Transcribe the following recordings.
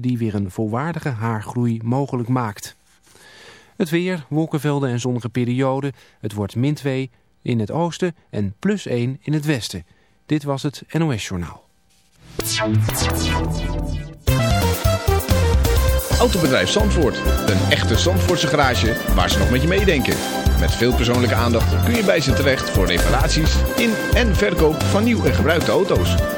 die weer een volwaardige haargroei mogelijk maakt. Het weer, wolkenvelden en zonnige perioden. Het wordt min 2 in het oosten en plus 1 in het westen. Dit was het NOS Journaal. Autobedrijf Zandvoort. Een echte Zandvoortse garage waar ze nog met je meedenken. Met veel persoonlijke aandacht kun je bij ze terecht voor reparaties in en verkoop van nieuw en gebruikte auto's.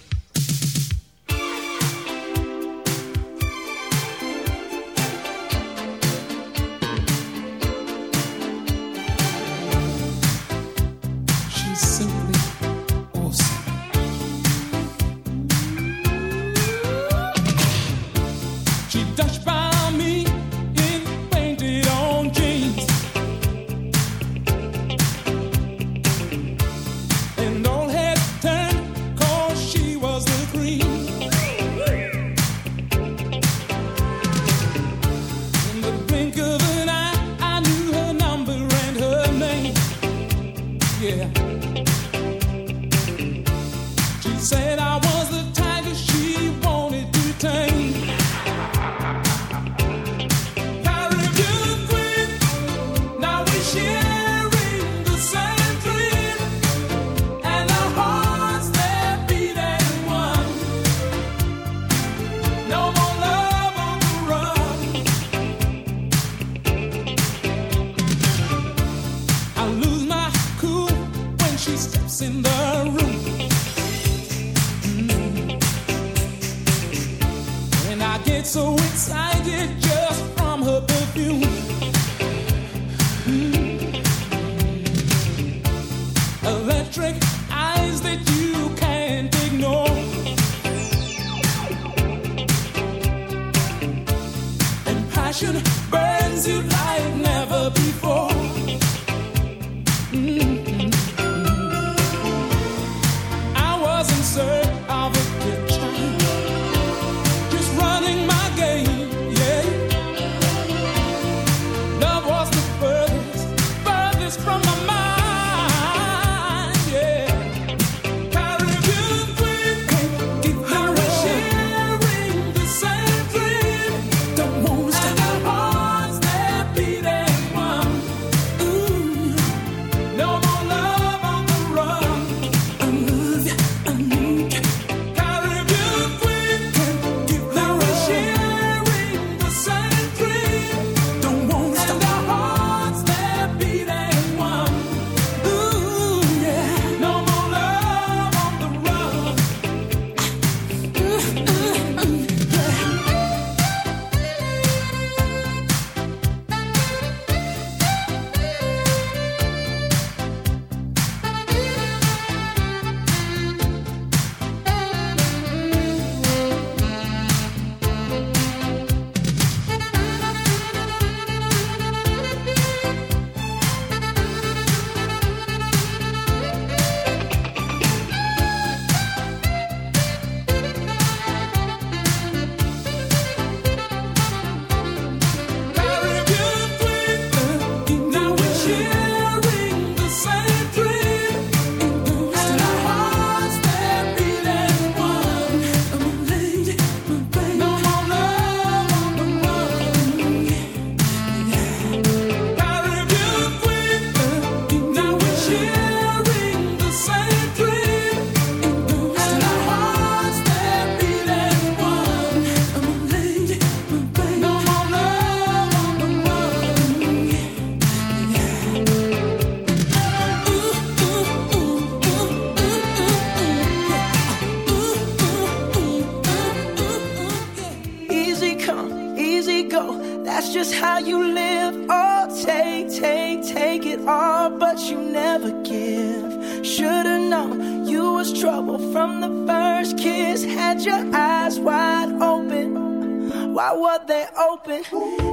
but you never give. Should've known you was trouble from the first kiss. Had your eyes wide open. Why were they open?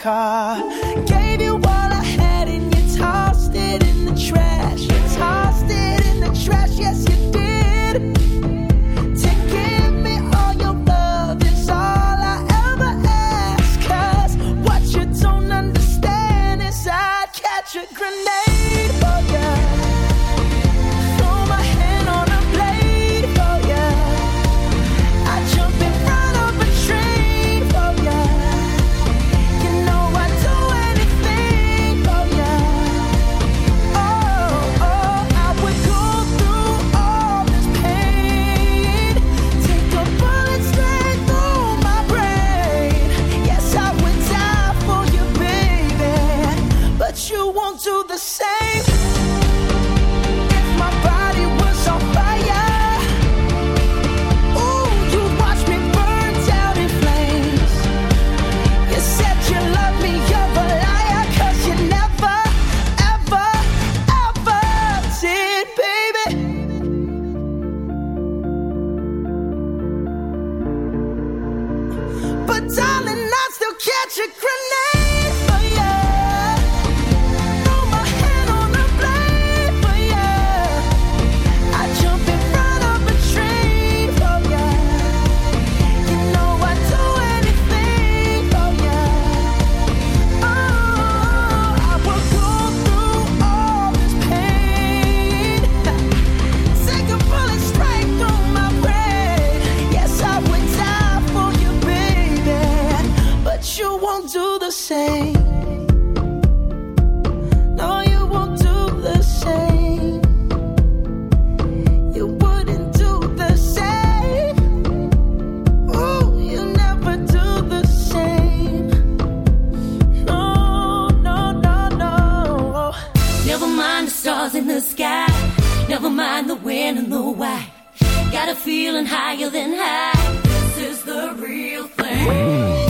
car. know why. Got a feeling higher than high. This is the real thing.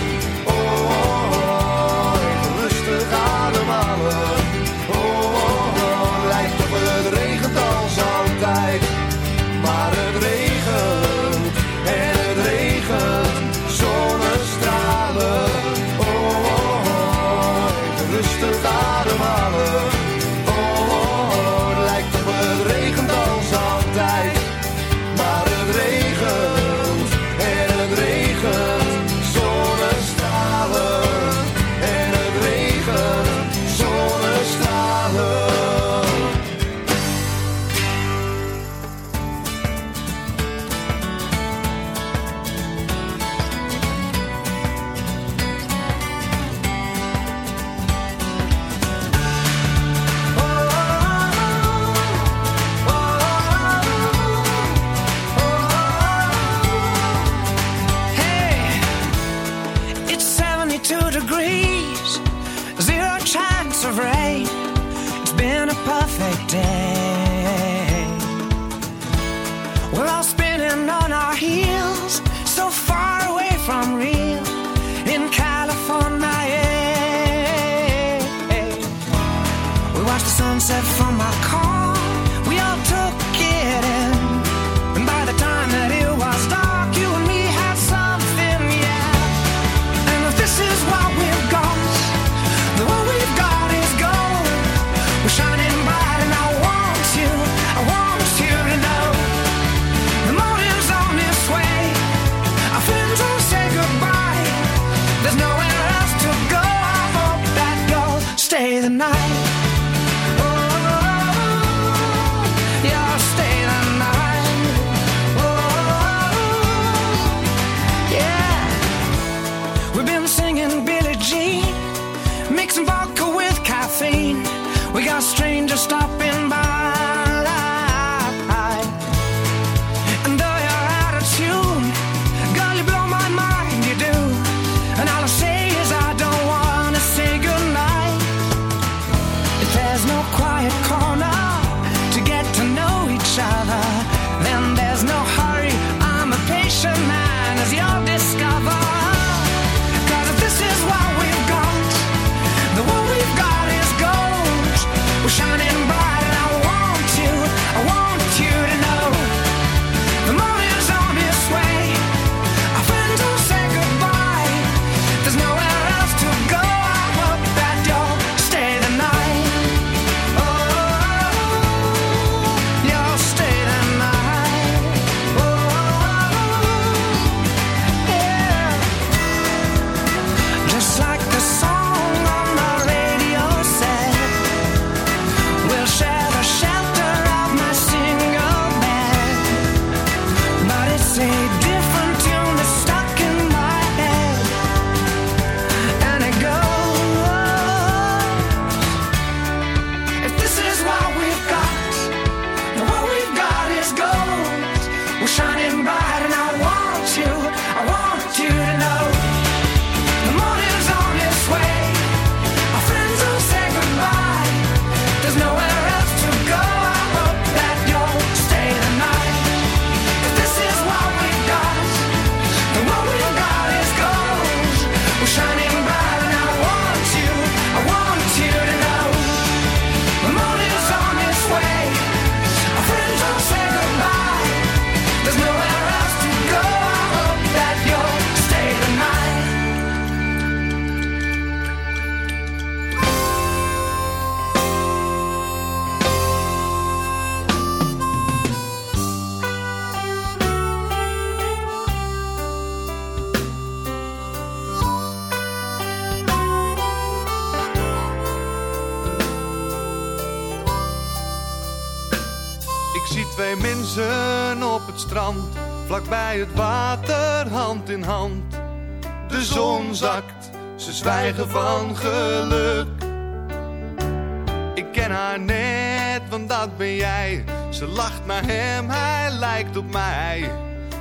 Ik ken haar net, want dat ben jij. Ze lacht naar hem, hij lijkt op mij.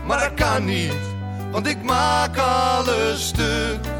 Maar dat kan niet, want ik maak alles stuk.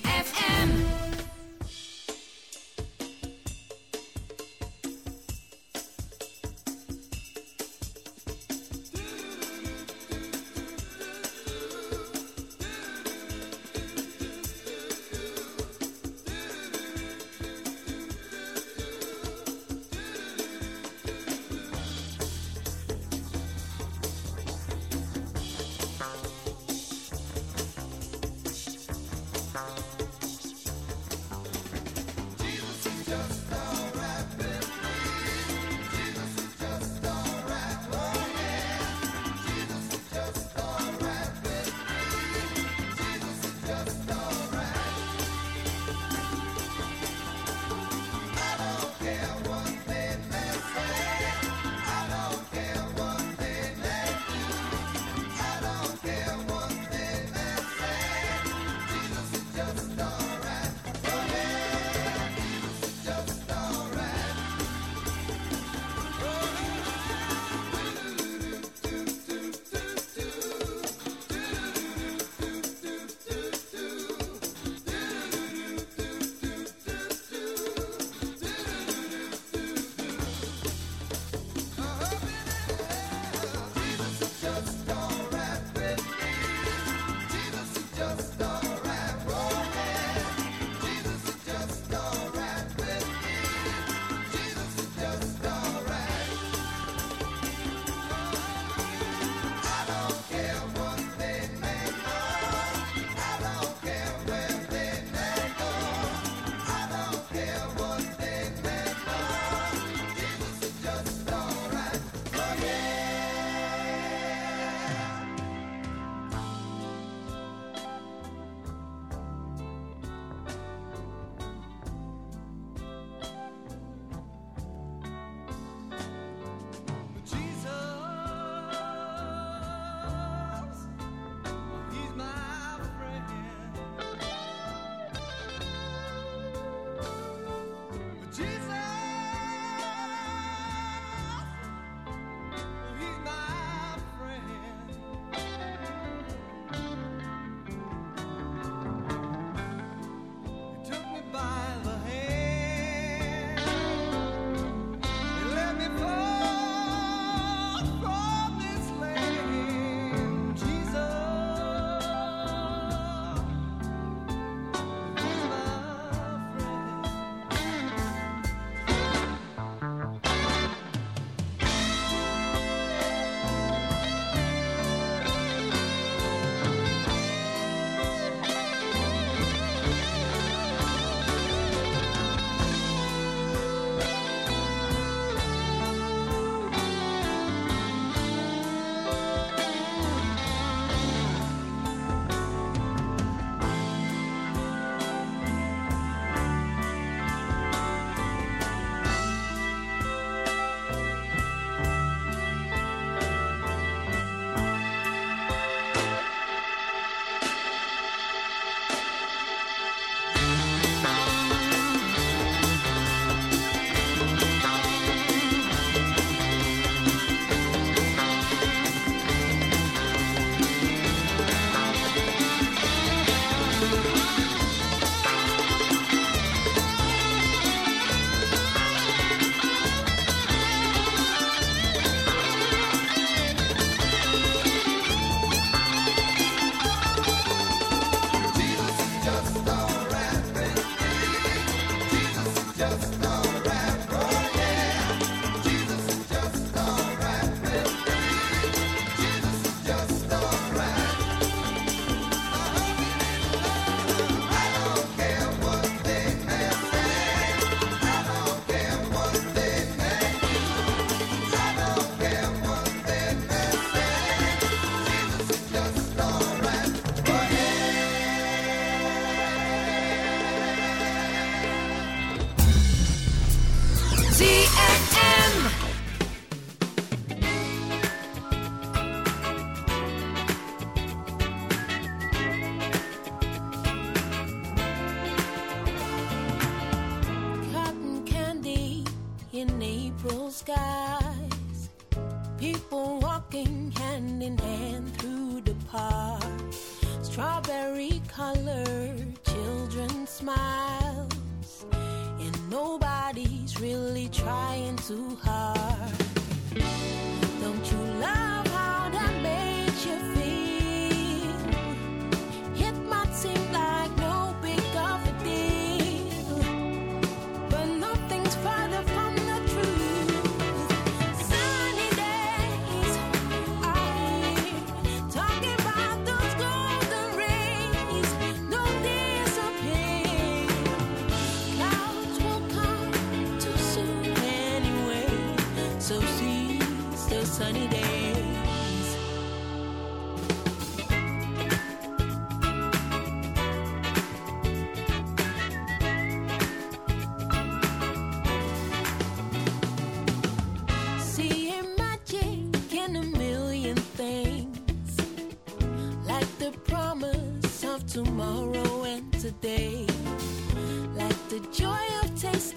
sky.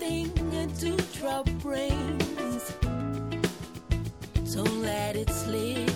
Tasting a brings. Don't let it slip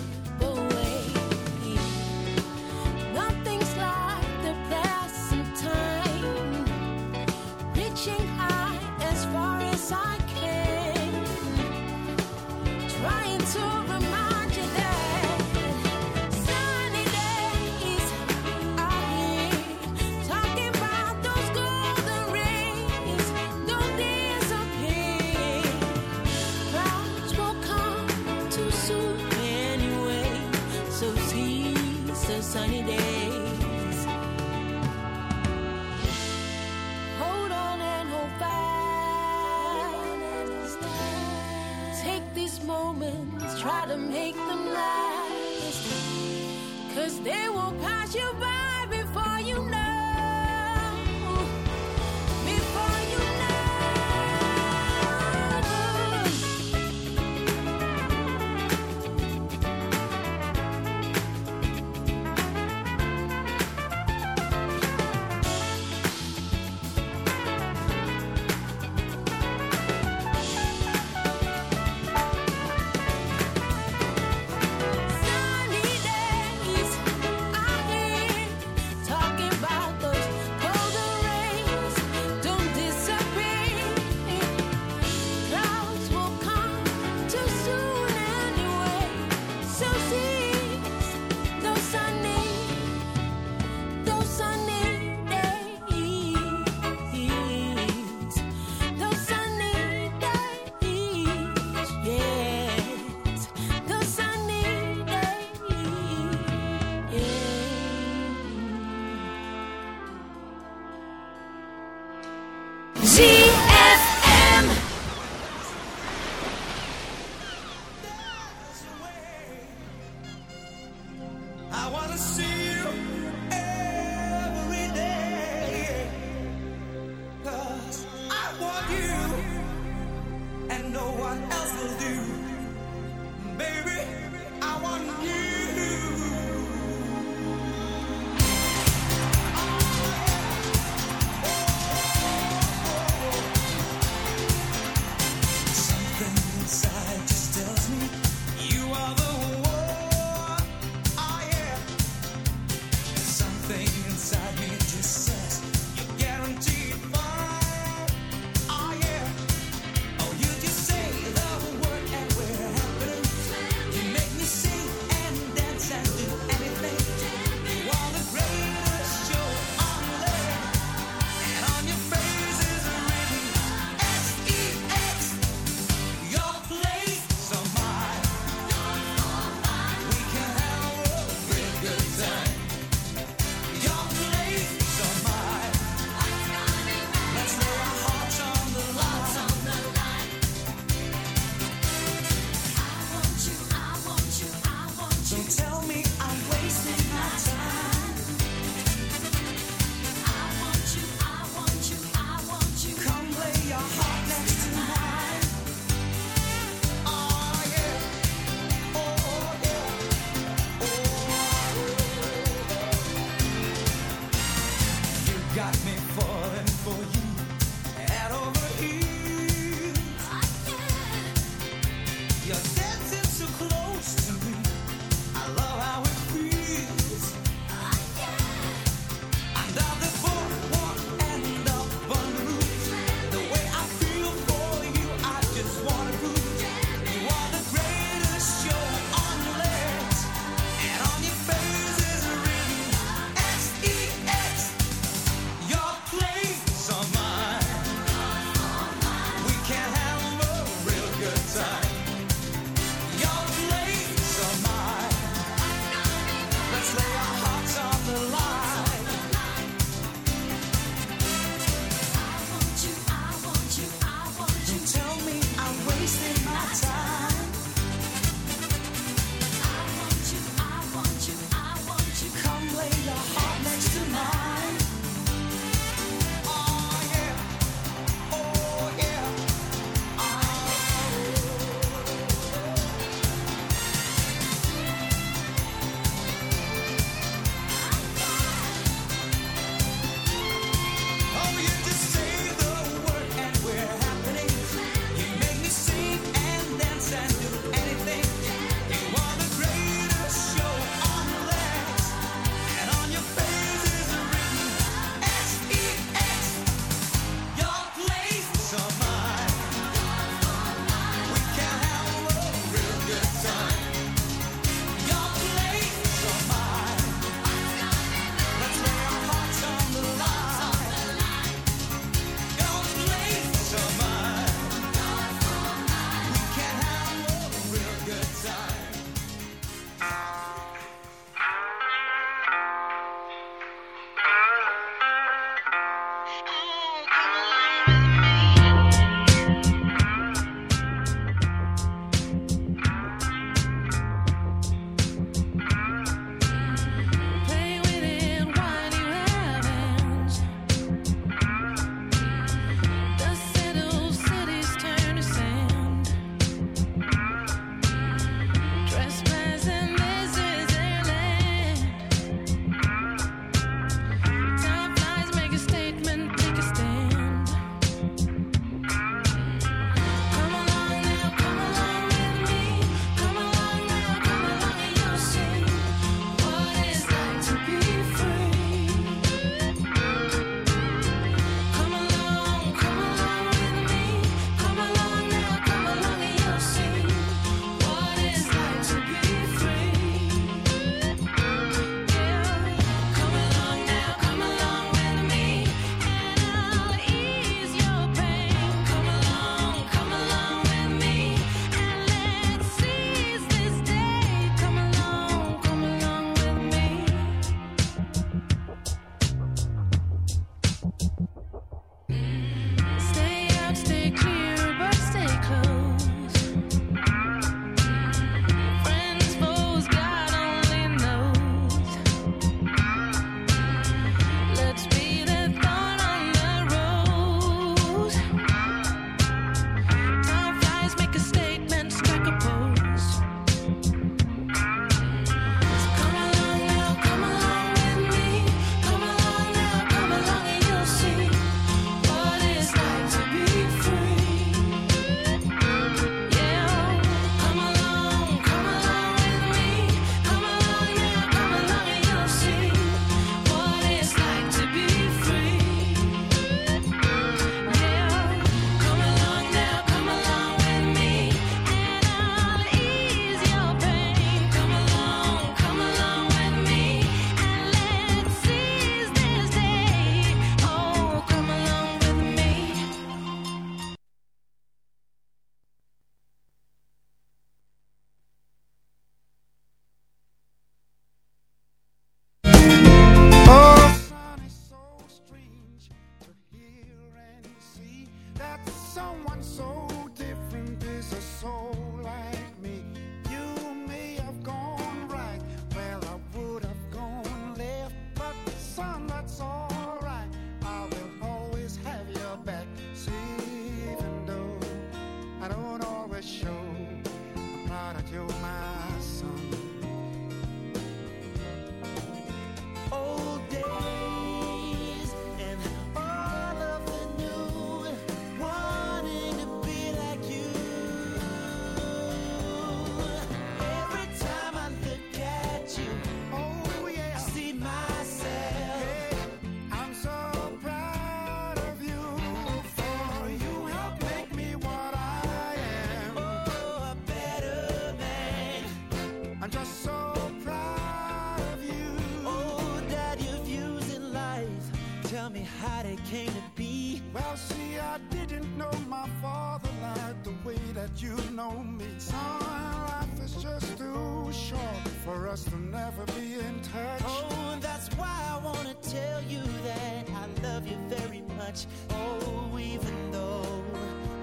for us to never be in touch. Oh, that's why I wanna tell you that I love you very much. Oh, even though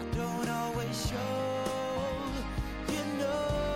I don't always show, you know.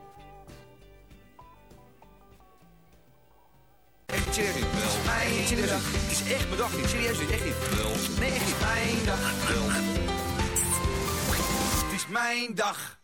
Het is echt mijn dag niet. Serieus niet, echt niet. Wel. Nee, echt niet. Mijn dag. Wel. Het is mijn dag.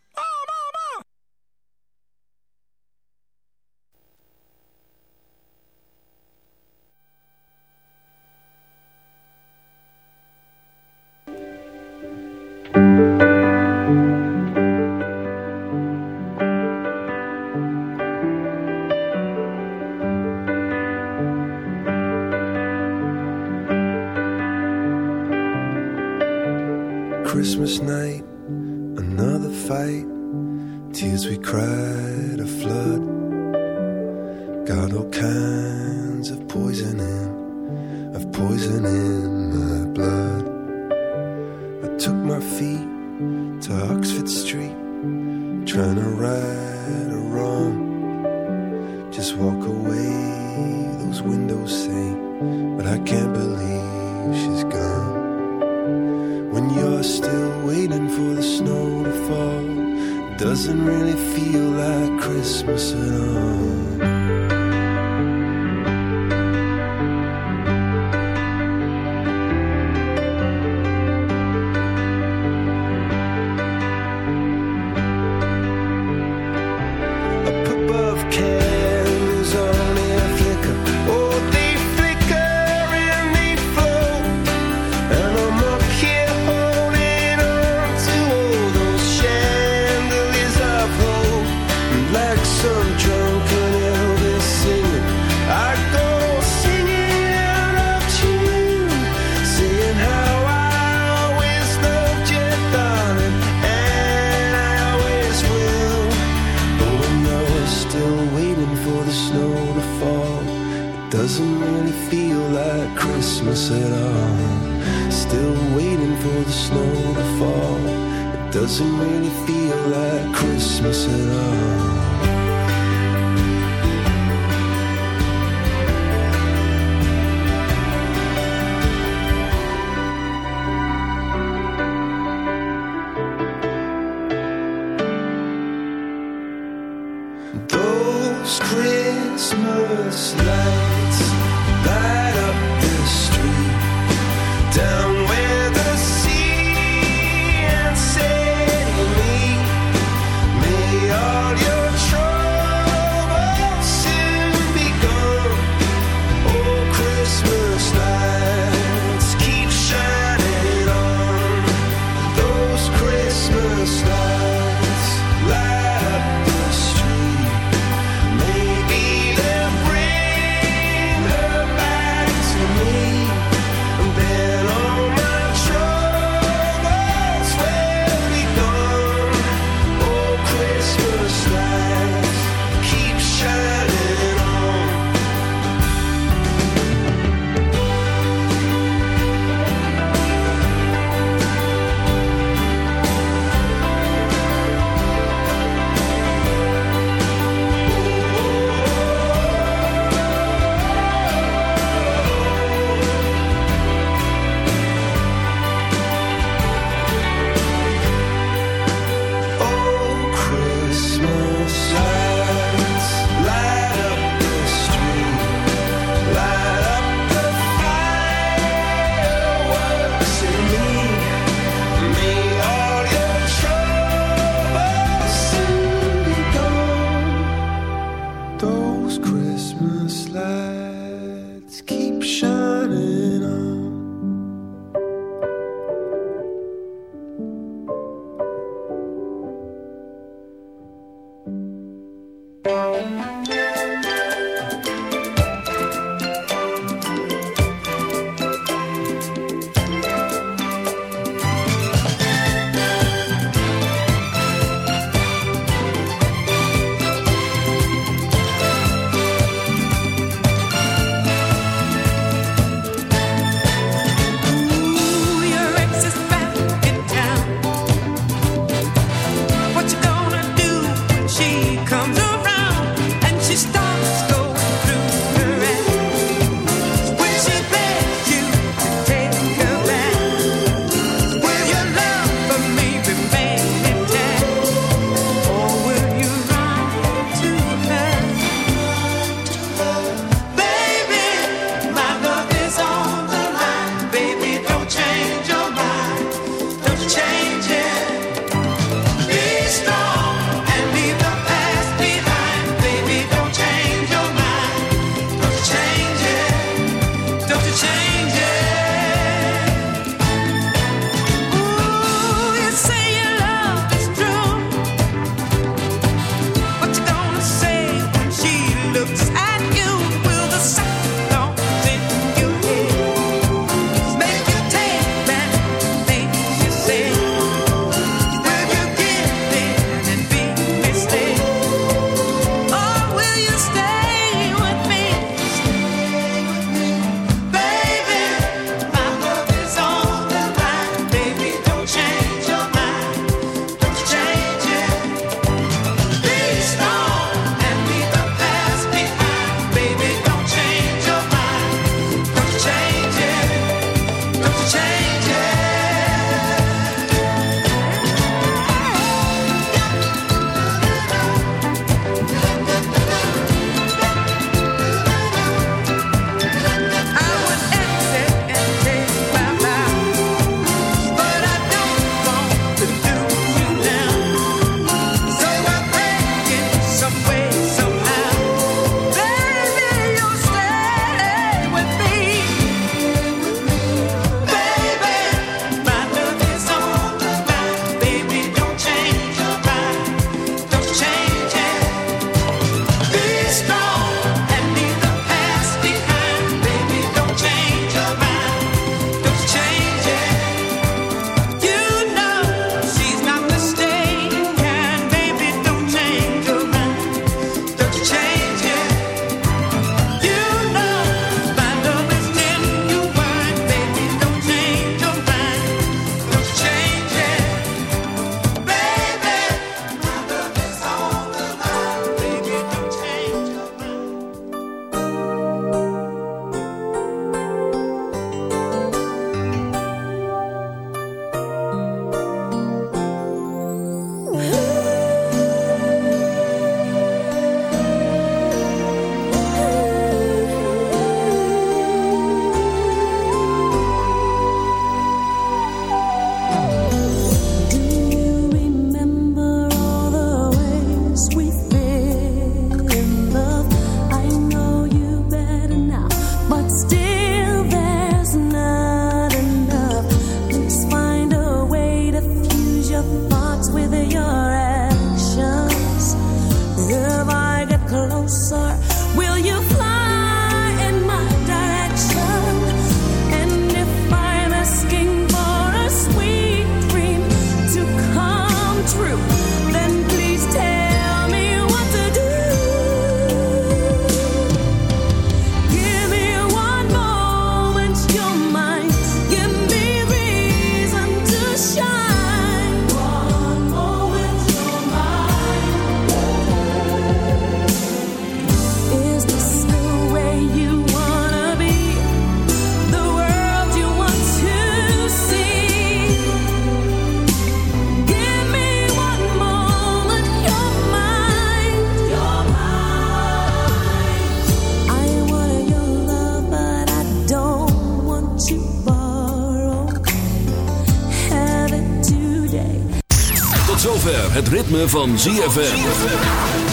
Van ZFM.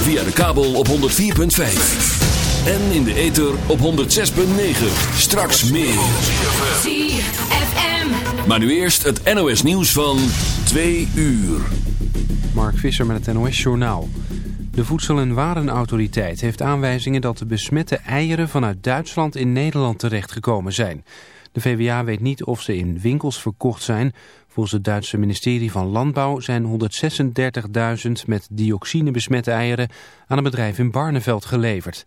Via de kabel op 104.5. En in de ether op 106.9. Straks meer. ZFM. Maar nu eerst het NOS nieuws van 2 uur. Mark Visser met het NOS Journaal. De Voedsel- en Warenautoriteit heeft aanwijzingen dat de besmette eieren vanuit Duitsland in Nederland terechtgekomen zijn. De VWA weet niet of ze in winkels verkocht zijn. Volgens het Duitse ministerie van Landbouw zijn 136.000 met dioxine besmette eieren aan een bedrijf in Barneveld geleverd.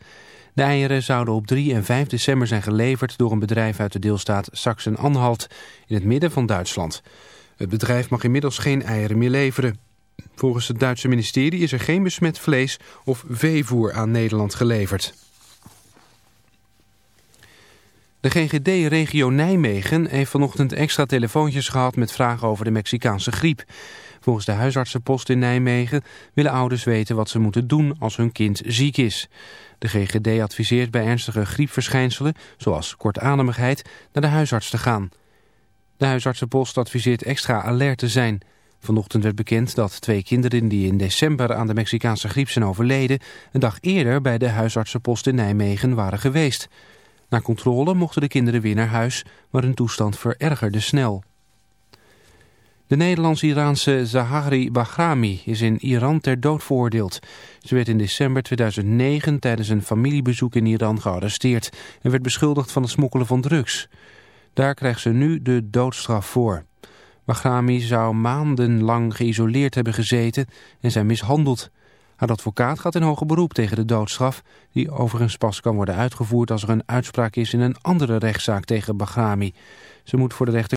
De eieren zouden op 3 en 5 december zijn geleverd door een bedrijf uit de deelstaat Sachsen-Anhalt in het midden van Duitsland. Het bedrijf mag inmiddels geen eieren meer leveren. Volgens het Duitse ministerie is er geen besmet vlees of veevoer aan Nederland geleverd. De GGD-regio Nijmegen heeft vanochtend extra telefoontjes gehad met vragen over de Mexicaanse griep. Volgens de huisartsenpost in Nijmegen willen ouders weten wat ze moeten doen als hun kind ziek is. De GGD adviseert bij ernstige griepverschijnselen, zoals kortademigheid, naar de huisarts te gaan. De huisartsenpost adviseert extra alert te zijn. Vanochtend werd bekend dat twee kinderen die in december aan de Mexicaanse griep zijn overleden... een dag eerder bij de huisartsenpost in Nijmegen waren geweest. Na controle mochten de kinderen weer naar huis, maar hun toestand verergerde snel. De Nederlands-Iraanse Zahari Bahrami is in Iran ter dood veroordeeld. Ze werd in december 2009 tijdens een familiebezoek in Iran gearresteerd... en werd beschuldigd van het smokkelen van drugs. Daar krijgt ze nu de doodstraf voor. Bahrami zou maandenlang geïsoleerd hebben gezeten en zijn mishandeld. Haar advocaat gaat in hoger beroep tegen de doodstraf... die overigens pas kan worden uitgevoerd als er een uitspraak is in een andere rechtszaak tegen Bahrami. Ze moet voor de rechter